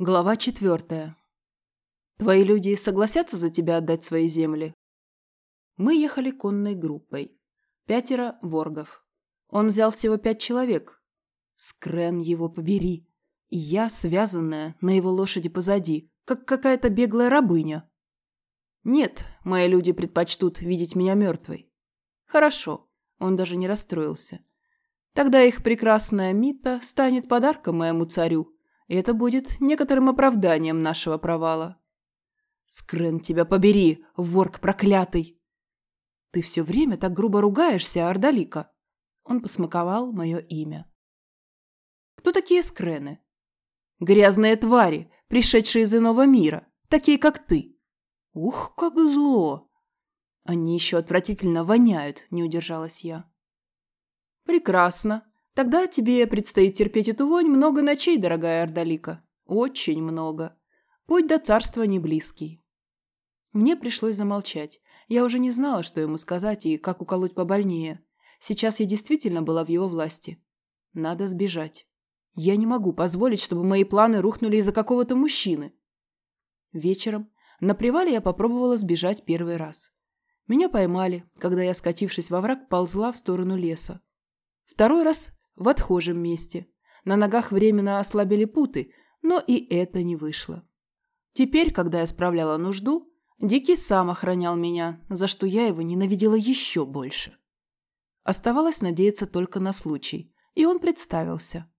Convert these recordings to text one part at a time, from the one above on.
Глава четвертая. Твои люди согласятся за тебя отдать свои земли? Мы ехали конной группой. Пятеро воргов. Он взял всего пять человек. Скрен его побери. И я, связанная на его лошади позади, как какая-то беглая рабыня. Нет, мои люди предпочтут видеть меня мертвой. Хорошо. Он даже не расстроился. Тогда их прекрасная Мита станет подарком моему царю, это будет некоторым оправданием нашего провала. Скрен, тебя побери, ворк проклятый! Ты все время так грубо ругаешься, Ардалика. Он посмаковал мое имя. Кто такие скрены? Грязные твари, пришедшие из иного мира, такие как ты. Ух, как зло! Они еще отвратительно воняют, не удержалась я. Прекрасно. Тогда тебе предстоит терпеть эту вонь много ночей, дорогая Ордалика. Очень много. Путь до царства не близкий. Мне пришлось замолчать. Я уже не знала, что ему сказать и как уколоть побольнее. Сейчас я действительно была в его власти. Надо сбежать. Я не могу позволить, чтобы мои планы рухнули из-за какого-то мужчины. Вечером на привале я попробовала сбежать первый раз. Меня поймали, когда я, скатившись во враг, ползла в сторону леса. Второй раз в отхожем месте. На ногах временно ослабили путы, но и это не вышло. Теперь, когда я справляла нужду, Дикий сам охранял меня, за что я его ненавидела еще больше. Оставалось надеяться только на случай, и он представился.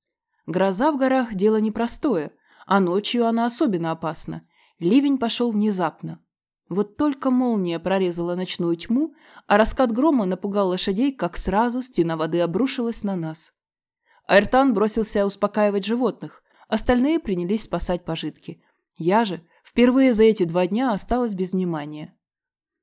Гроза в горах – дело непростое, а ночью она особенно опасна. Ливень пошел внезапно. Вот только молния прорезала ночную тьму, а раскат грома напугал лошадей, как сразу стена воды обрушилась на нас. Айртан бросился успокаивать животных, остальные принялись спасать пожитки. Я же впервые за эти два дня осталась без внимания.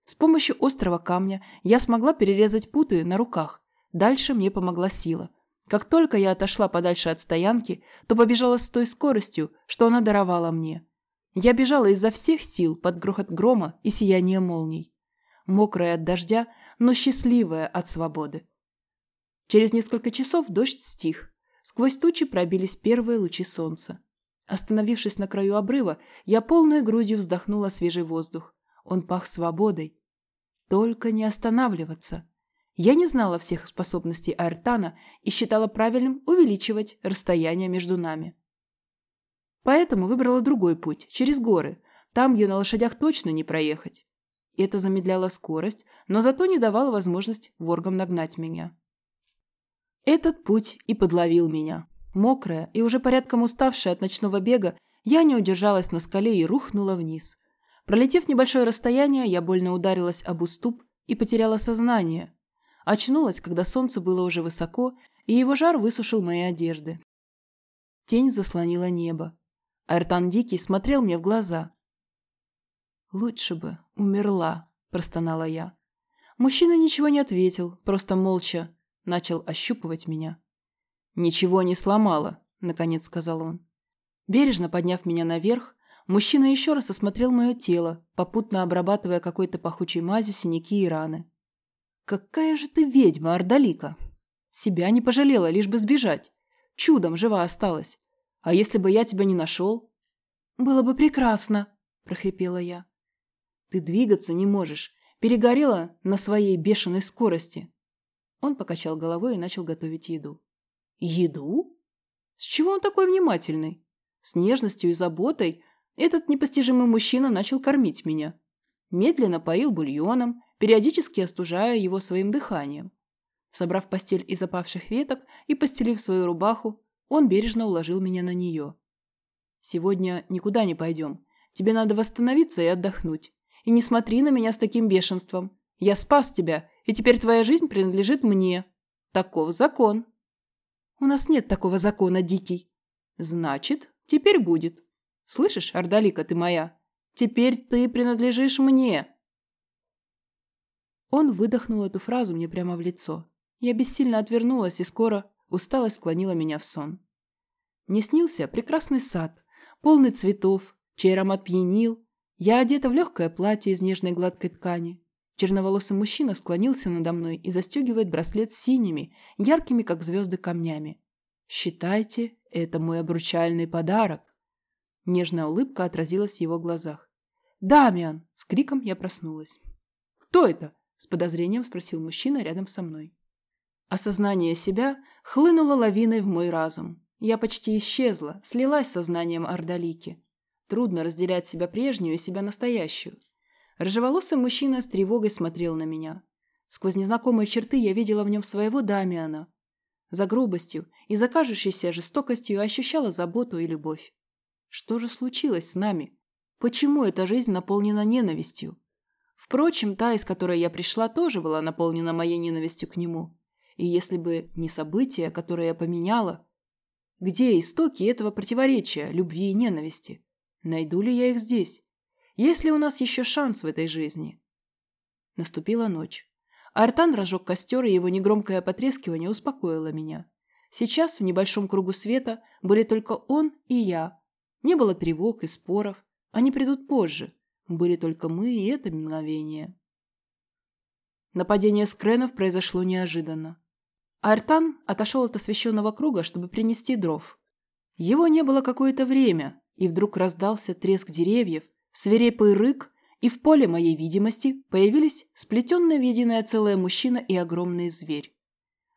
С помощью острого камня я смогла перерезать путы на руках. Дальше мне помогла сила. Как только я отошла подальше от стоянки, то побежала с той скоростью, что она даровала мне. Я бежала изо всех сил под грохот грома и сияние молний. Мокрая от дождя, но счастливая от свободы. Через несколько часов дождь стих. Сквозь тучи пробились первые лучи солнца. Остановившись на краю обрыва, я полной грудью вздохнула свежий воздух. Он пах свободой. Только не останавливаться. Я не знала всех способностей Аэртана и считала правильным увеличивать расстояние между нами. Поэтому выбрала другой путь, через горы, там, где на лошадях точно не проехать. Это замедляло скорость, но зато не давало возможность воргам нагнать меня. Этот путь и подловил меня. Мокрая и уже порядком уставшая от ночного бега, я не удержалась на скале и рухнула вниз. Пролетев небольшое расстояние, я больно ударилась об уступ и потеряла сознание. Очнулась, когда солнце было уже высоко, и его жар высушил мои одежды. Тень заслонила небо. Айртан Дикий смотрел мне в глаза. «Лучше бы умерла», – простонала я. Мужчина ничего не ответил, просто молча начал ощупывать меня. «Ничего не сломала», — наконец сказал он. Бережно подняв меня наверх, мужчина еще раз осмотрел мое тело, попутно обрабатывая какой-то пахучей мазью синяки и раны. «Какая же ты ведьма, Ордалика! Себя не пожалела, лишь бы сбежать. Чудом жива осталась. А если бы я тебя не нашел?» «Было бы прекрасно», – прохрипела я. «Ты двигаться не можешь. Перегорела на своей бешеной скорости. Он покачал головой и начал готовить еду. Еду? С чего он такой внимательный? С нежностью и заботой этот непостижимый мужчина начал кормить меня. Медленно поил бульоном, периодически остужая его своим дыханием. Собрав постель из опавших веток и постелив свою рубаху, он бережно уложил меня на нее. «Сегодня никуда не пойдем. Тебе надо восстановиться и отдохнуть. И не смотри на меня с таким бешенством. Я спас тебя и теперь твоя жизнь принадлежит мне. Таков закон. У нас нет такого закона, Дикий. Значит, теперь будет. Слышишь, Ордалика ты моя? Теперь ты принадлежишь мне. Он выдохнул эту фразу мне прямо в лицо. Я бессильно отвернулась, и скоро усталость склонила меня в сон. Мне снился прекрасный сад, полный цветов, чей аромат пьянил. Я одета в легкое платье из нежной гладкой ткани, Черноволосый мужчина склонился надо мной и застегивает браслет с синими, яркими, как звезды, камнями. «Считайте, это мой обручальный подарок». Нежная улыбка отразилась в его глазах. «Дамиан!» – с криком я проснулась. «Кто это?» – с подозрением спросил мужчина рядом со мной. Осознание себя хлынуло лавиной в мой разум. Я почти исчезла, слилась с сознанием Ордалики. Трудно разделять себя прежнюю и себя настоящую. Рыжеволосый мужчина с тревогой смотрел на меня. Сквозь незнакомые черты я видела в нем своего Дамиана. За грубостью и за кажущейся жестокостью ощущала заботу и любовь. Что же случилось с нами? Почему эта жизнь наполнена ненавистью? Впрочем, та, из которой я пришла, тоже была наполнена моей ненавистью к нему. И если бы не события, которые я поменяла... Где истоки этого противоречия, любви и ненависти? Найду ли я их здесь? Есть ли у нас еще шанс в этой жизни? Наступила ночь. Артан разжег костер, и его негромкое потрескивание успокоило меня. Сейчас в небольшом кругу света были только он и я. Не было тревог и споров. Они придут позже. Были только мы и это мгновение. Нападение скренов произошло неожиданно. Артан отошел от освещенного круга, чтобы принести дров. Его не было какое-то время, и вдруг раздался треск деревьев, свирепый рык, и в поле моей видимости появились сплетенные в единое целое мужчина и огромный зверь.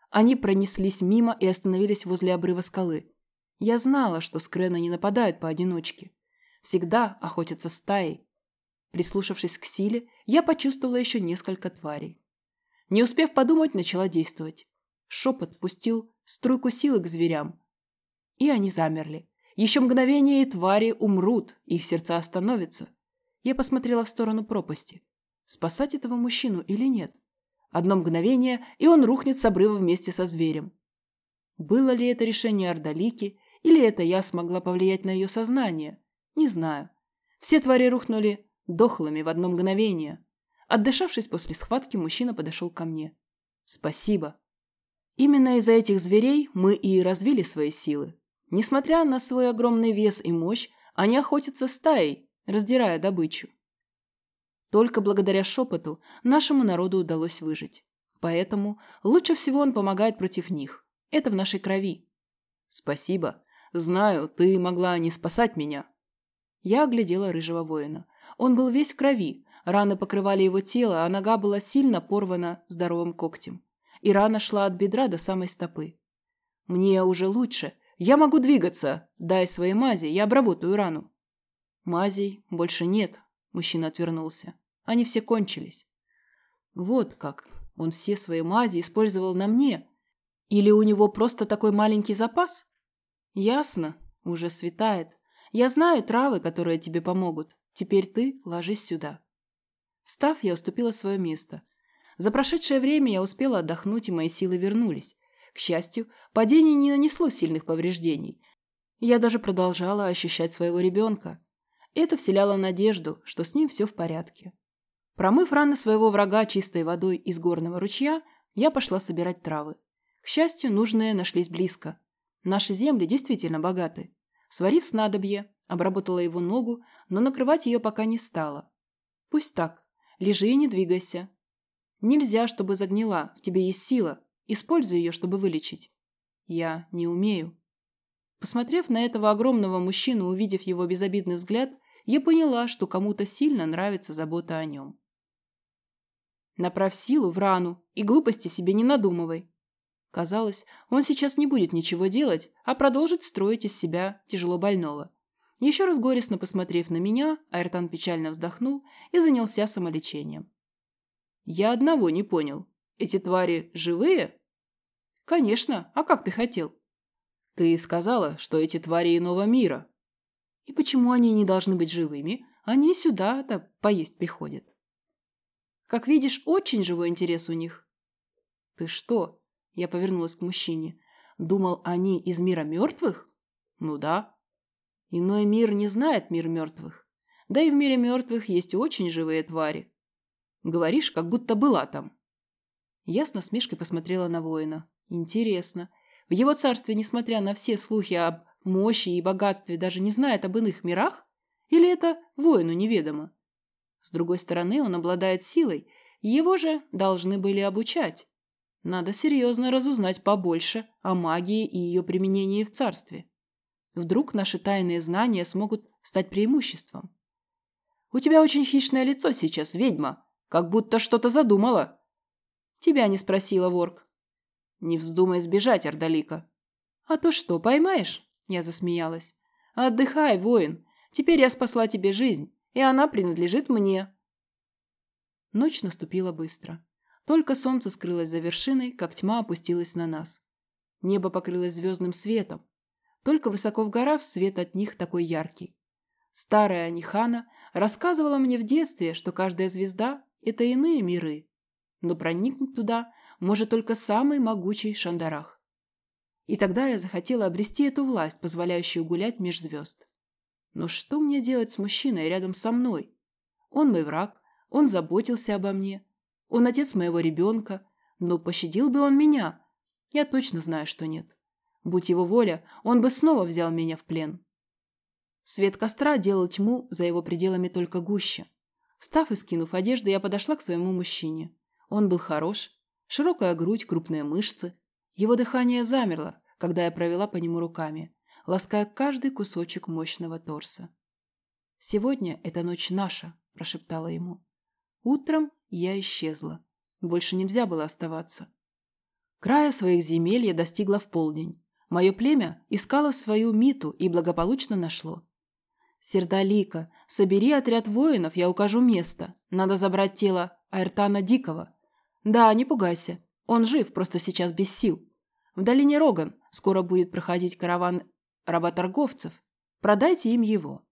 Они пронеслись мимо и остановились возле обрыва скалы. Я знала, что скрены не нападают поодиночке. Всегда охотятся стаей. Прислушавшись к силе, я почувствовала еще несколько тварей. Не успев подумать, начала действовать. Шепот пустил струйку силы к зверям. И они замерли. Еще мгновение, и твари умрут, их сердца остановятся. Я посмотрела в сторону пропасти. Спасать этого мужчину или нет? Одно мгновение, и он рухнет с обрыва вместе со зверем. Было ли это решение Ордалики, или это я смогла повлиять на ее сознание? Не знаю. Все твари рухнули дохлыми в одно мгновение. Отдышавшись после схватки, мужчина подошел ко мне. «Спасибо». Именно из-за этих зверей мы и развили свои силы. Несмотря на свой огромный вес и мощь, они охотятся стаей, раздирая добычу. Только благодаря шепоту нашему народу удалось выжить. Поэтому лучше всего он помогает против них. Это в нашей крови. Спасибо. Знаю, ты могла не спасать меня. Я оглядела рыжего воина. Он был весь в крови. Раны покрывали его тело, а нога была сильно порвана здоровым когтем. И рана шла от бедра до самой стопы. Мне уже лучше, «Я могу двигаться. Дай свои мази, я обработаю рану». «Мазей больше нет», – мужчина отвернулся. «Они все кончились». «Вот как. Он все свои мази использовал на мне. Или у него просто такой маленький запас?» «Ясно. Уже светает. Я знаю травы, которые тебе помогут. Теперь ты ложись сюда». Встав, я уступила свое место. За прошедшее время я успела отдохнуть, и мои силы вернулись. К счастью, падение не нанесло сильных повреждений. Я даже продолжала ощущать своего ребенка. Это вселяло надежду, что с ним все в порядке. Промыв раны своего врага чистой водой из горного ручья, я пошла собирать травы. К счастью, нужные нашлись близко. Наши земли действительно богаты. Сварив снадобье, обработала его ногу, но накрывать ее пока не стала. Пусть так. Лежи и не двигайся. Нельзя, чтобы загнила, в тебе есть сила. Используй ее, чтобы вылечить. Я не умею. Посмотрев на этого огромного мужчину, увидев его безобидный взгляд, я поняла, что кому-то сильно нравится забота о нем. Направь силу в рану и глупости себе не надумывай. Казалось, он сейчас не будет ничего делать, а продолжит строить из себя тяжело больного. Еще раз горестно посмотрев на меня, Айртан печально вздохнул и занялся самолечением. Я одного не понял. Эти твари живые? «Конечно. А как ты хотел?» «Ты сказала, что эти твари иного мира». «И почему они не должны быть живыми? Они сюда-то поесть приходят». «Как видишь, очень живой интерес у них». «Ты что?» Я повернулась к мужчине. «Думал, они из мира мертвых?» «Ну да». «Иной мир не знает мир мертвых. Да и в мире мертвых есть очень живые твари. Говоришь, как будто была там». Я с насмешкой посмотрела на воина. Интересно. В его царстве, несмотря на все слухи об мощи и богатстве, даже не знает об иных мирах? Или это воину неведомо? С другой стороны, он обладает силой, его же должны были обучать. Надо серьезно разузнать побольше о магии и ее применении в царстве. Вдруг наши тайные знания смогут стать преимуществом. У тебя очень хищное лицо сейчас, ведьма, как будто что-то задумала. Тебя не спросила, Ворк. Не вздумай сбежать, Ордалика. А то что, поймаешь? Я засмеялась. Отдыхай, воин. Теперь я спасла тебе жизнь, и она принадлежит мне. Ночь наступила быстро. Только солнце скрылось за вершиной, как тьма опустилась на нас. Небо покрылось звездным светом. Только высоко в горах свет от них такой яркий. Старая Анихана рассказывала мне в детстве, что каждая звезда – это иные миры. Но проникнуть туда может только самый могучий Шандарах. И тогда я захотела обрести эту власть, позволяющую гулять меж звезд. Но что мне делать с мужчиной рядом со мной? Он мой враг, он заботился обо мне, он отец моего ребенка, но пощадил бы он меня? Я точно знаю, что нет. Будь его воля, он бы снова взял меня в плен. Свет костра делал тьму за его пределами только гуще. Встав и скинув одежду, я подошла к своему мужчине. Он был хорош, широкая грудь, крупные мышцы. Его дыхание замерло, когда я провела по нему руками, лаская каждый кусочек мощного торса. «Сегодня эта ночь наша», – прошептала ему. Утром я исчезла. Больше нельзя было оставаться. Края своих земель я достигла в полдень. Мое племя искало свою миту и благополучно нашло. «Сердолика, собери отряд воинов, я укажу место. Надо забрать тело Айртана Дикого. Да, не пугайся. Он жив, просто сейчас без сил. В долине Роган скоро будет проходить караван работорговцев. Продайте им его.